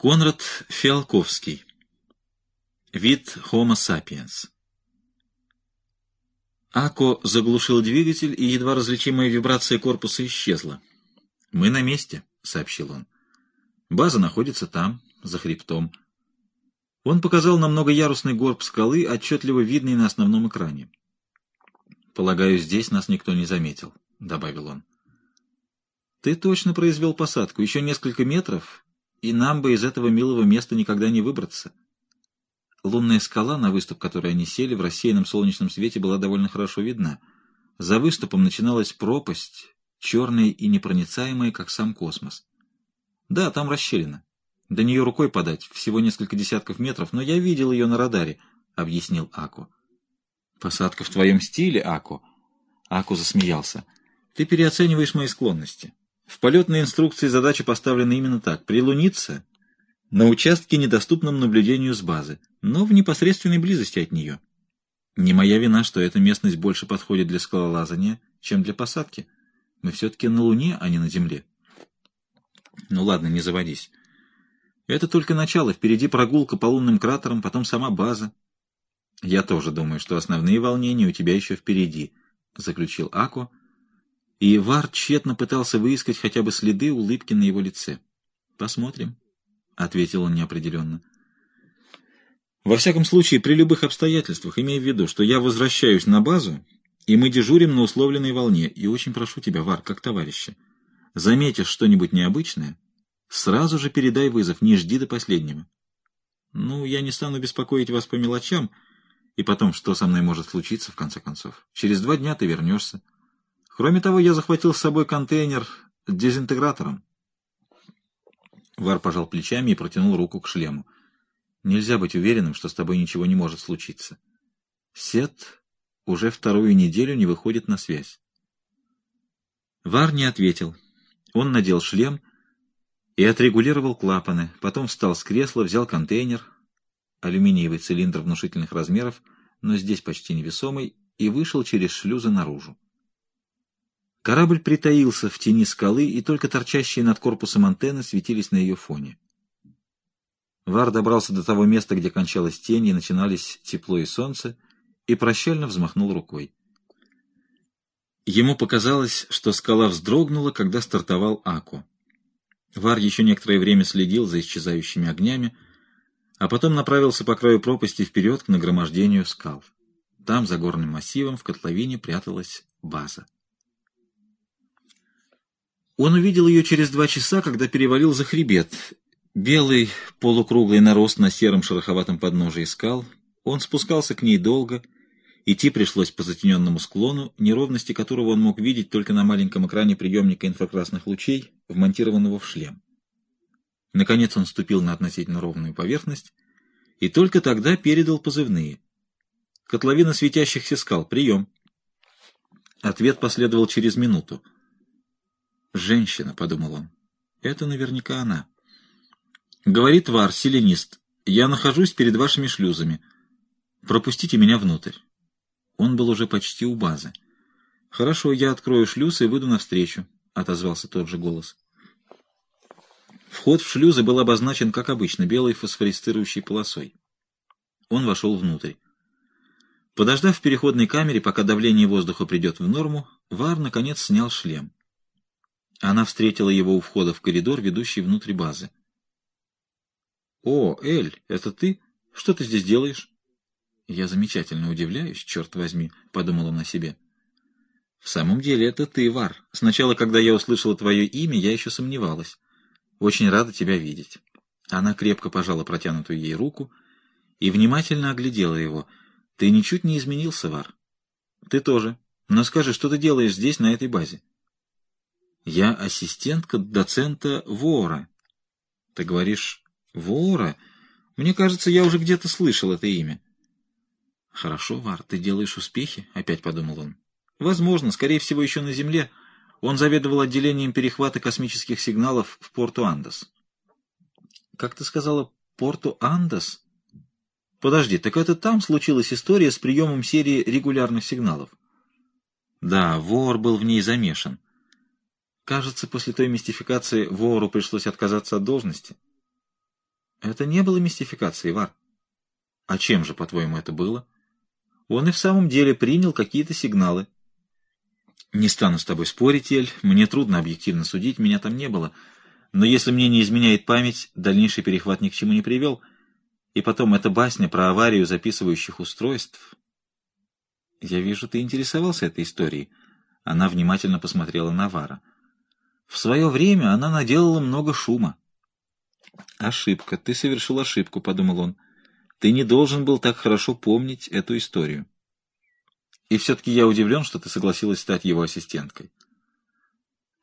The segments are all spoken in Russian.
Конрад Фиалковский. Вид Homo sapiens. Ако заглушил двигатель, и едва различимая вибрация корпуса исчезла. «Мы на месте», — сообщил он. «База находится там, за хребтом». Он показал на многоярусный горб скалы, отчетливо видный на основном экране. «Полагаю, здесь нас никто не заметил», — добавил он. «Ты точно произвел посадку. Еще несколько метров, и нам бы из этого милого места никогда не выбраться. Лунная скала, на выступ которой они сели, в рассеянном солнечном свете была довольно хорошо видна. За выступом начиналась пропасть, черная и непроницаемая, как сам космос. Да, там расщелина. До нее рукой подать, всего несколько десятков метров, но я видел ее на радаре, — объяснил Аку. Посадка в твоем стиле, Аку. Аку засмеялся. Ты переоцениваешь мои склонности. В полетной инструкции задача поставлена именно так — прилуниться на участке, недоступном наблюдению с базы, но в непосредственной близости от нее. Не моя вина, что эта местность больше подходит для скалолазания, чем для посадки. Мы все-таки на Луне, а не на Земле. Ну ладно, не заводись. Это только начало. Впереди прогулка по лунным кратерам, потом сама база. Я тоже думаю, что основные волнения у тебя еще впереди, — заключил Ако, и Вар тщетно пытался выискать хотя бы следы улыбки на его лице. «Посмотрим», — ответил он неопределенно. «Во всяком случае, при любых обстоятельствах, имей в виду, что я возвращаюсь на базу, и мы дежурим на условленной волне, и очень прошу тебя, Вар, как товарища, заметишь что-нибудь необычное, сразу же передай вызов, не жди до последнего. Ну, я не стану беспокоить вас по мелочам, и потом, что со мной может случиться, в конце концов. Через два дня ты вернешься». Кроме того, я захватил с собой контейнер с дезинтегратором. Вар пожал плечами и протянул руку к шлему. Нельзя быть уверенным, что с тобой ничего не может случиться. Сет уже вторую неделю не выходит на связь. Вар не ответил. Он надел шлем и отрегулировал клапаны, потом встал с кресла, взял контейнер, алюминиевый цилиндр внушительных размеров, но здесь почти невесомый, и вышел через шлюзы наружу. Корабль притаился в тени скалы, и только торчащие над корпусом антенны светились на ее фоне. Вар добрался до того места, где кончалась тень и начинались тепло и солнце, и прощально взмахнул рукой. Ему показалось, что скала вздрогнула, когда стартовал Аку. Вар еще некоторое время следил за исчезающими огнями, а потом направился по краю пропасти вперед к нагромождению скал. Там, за горным массивом, в котловине пряталась база. Он увидел ее через два часа, когда перевалил за хребет. Белый полукруглый нарост на сером шероховатом подножии скал. Он спускался к ней долго. Идти пришлось по затененному склону, неровности которого он мог видеть только на маленьком экране приемника инфракрасных лучей, вмонтированного в шлем. Наконец он ступил на относительно ровную поверхность и только тогда передал позывные. Котловина светящихся скал. Прием. Ответ последовал через минуту. «Женщина», — подумал он. «Это наверняка она». Говорит Вар, селенист, «Я нахожусь перед вашими шлюзами. Пропустите меня внутрь». Он был уже почти у базы. «Хорошо, я открою шлюз и выйду навстречу», — отозвался тот же голос. Вход в шлюзы был обозначен, как обычно, белой фосфорицирующей полосой. Он вошел внутрь. Подождав в переходной камере, пока давление воздуха придет в норму, Вар, наконец, снял шлем. Она встретила его у входа в коридор, ведущий внутрь базы. «О, Эль, это ты? Что ты здесь делаешь?» «Я замечательно удивляюсь, черт возьми», — подумал он о себе. «В самом деле это ты, Вар. Сначала, когда я услышала твое имя, я еще сомневалась. Очень рада тебя видеть». Она крепко пожала протянутую ей руку и внимательно оглядела его. «Ты ничуть не изменился, Вар». «Ты тоже. Но скажи, что ты делаешь здесь, на этой базе?» Я ассистентка доцента Вора. Ты говоришь Вора? Мне кажется, я уже где-то слышал это имя. Хорошо, Вар, ты делаешь успехи, опять подумал он. Возможно, скорее всего, еще на Земле. Он заведовал отделением перехвата космических сигналов в порту Андос. Как ты сказала, порту Андос? Подожди, так это там случилась история с приемом серии регулярных сигналов? Да, вор был в ней замешан. Кажется, после той мистификации вору пришлось отказаться от должности. Это не было мистификацией, Вар. А чем же, по-твоему, это было? Он и в самом деле принял какие-то сигналы. Не стану с тобой спорить, Эль, мне трудно объективно судить, меня там не было. Но если мне не изменяет память, дальнейший перехват ни к чему не привел. И потом, эта басня про аварию записывающих устройств. Я вижу, ты интересовался этой историей. Она внимательно посмотрела на Вара. В свое время она наделала много шума. «Ошибка. Ты совершил ошибку», — подумал он. «Ты не должен был так хорошо помнить эту историю. И все-таки я удивлен, что ты согласилась стать его ассистенткой».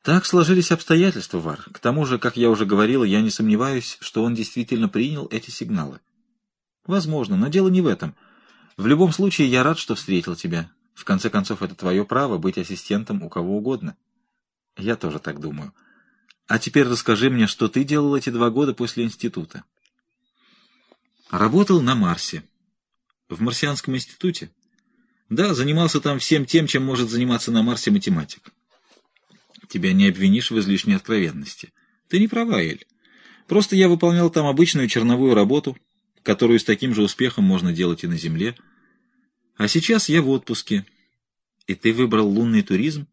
Так сложились обстоятельства, Вар. К тому же, как я уже говорила, я не сомневаюсь, что он действительно принял эти сигналы. Возможно, но дело не в этом. В любом случае, я рад, что встретил тебя. В конце концов, это твое право быть ассистентом у кого угодно. Я тоже так думаю. А теперь расскажи мне, что ты делал эти два года после института. Работал на Марсе. В Марсианском институте? Да, занимался там всем тем, чем может заниматься на Марсе математик. Тебя не обвинишь в излишней откровенности. Ты не права, Эль. Просто я выполнял там обычную черновую работу, которую с таким же успехом можно делать и на Земле. А сейчас я в отпуске. И ты выбрал лунный туризм?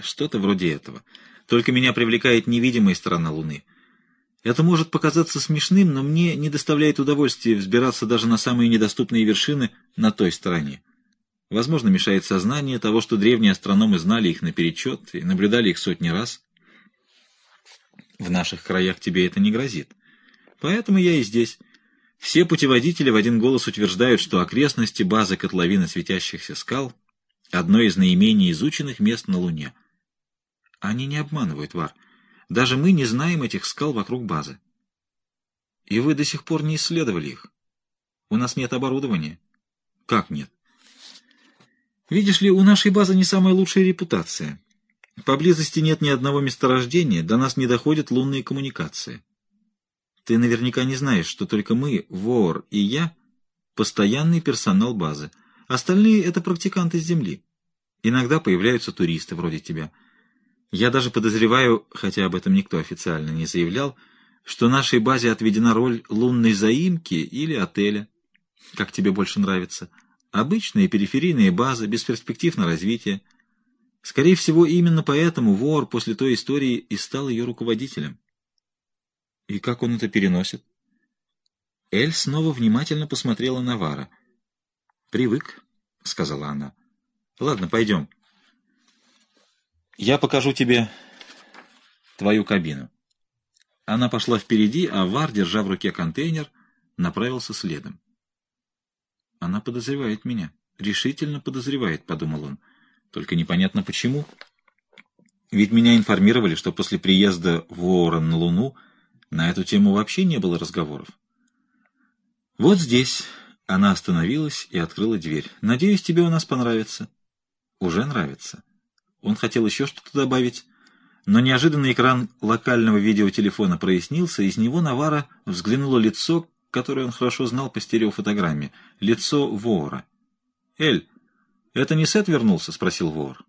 Что-то вроде этого. Только меня привлекает невидимая сторона Луны. Это может показаться смешным, но мне не доставляет удовольствия взбираться даже на самые недоступные вершины на той стороне. Возможно, мешает сознание того, что древние астрономы знали их наперечет и наблюдали их сотни раз. В наших краях тебе это не грозит. Поэтому я и здесь. Все путеводители в один голос утверждают, что окрестности базы котловины светящихся скал — одно из наименее изученных мест на Луне — они не обманывают, Вар. Даже мы не знаем этих скал вокруг базы. И вы до сих пор не исследовали их. У нас нет оборудования. Как нет? Видишь ли, у нашей базы не самая лучшая репутация. Поблизости нет ни одного месторождения, до нас не доходят лунные коммуникации. Ты наверняка не знаешь, что только мы, Вор и я, постоянный персонал базы. Остальные — это практиканты с Земли. Иногда появляются туристы вроде тебя — я даже подозреваю, хотя об этом никто официально не заявлял, что нашей базе отведена роль лунной заимки или отеля. Как тебе больше нравится? Обычные периферийные базы, без перспектив на развитие. Скорее всего, именно поэтому вор после той истории и стал ее руководителем. И как он это переносит? Эль снова внимательно посмотрела на Вара. «Привык», — сказала она. «Ладно, пойдем». Я покажу тебе твою кабину. Она пошла впереди, а Вар, держа в руке контейнер, направился следом. Она подозревает меня. Решительно подозревает, подумал он. Только непонятно почему. Ведь меня информировали, что после приезда Ворон на Луну на эту тему вообще не было разговоров. Вот здесь она остановилась и открыла дверь. Надеюсь, тебе у нас понравится. Уже нравится. Он хотел еще что-то добавить, но неожиданно экран локального видеотелефона прояснился, и из него Навара взглянуло лицо, которое он хорошо знал по стереофотограмме, лицо вора. «Эль, это не Сет вернулся?» — спросил вор.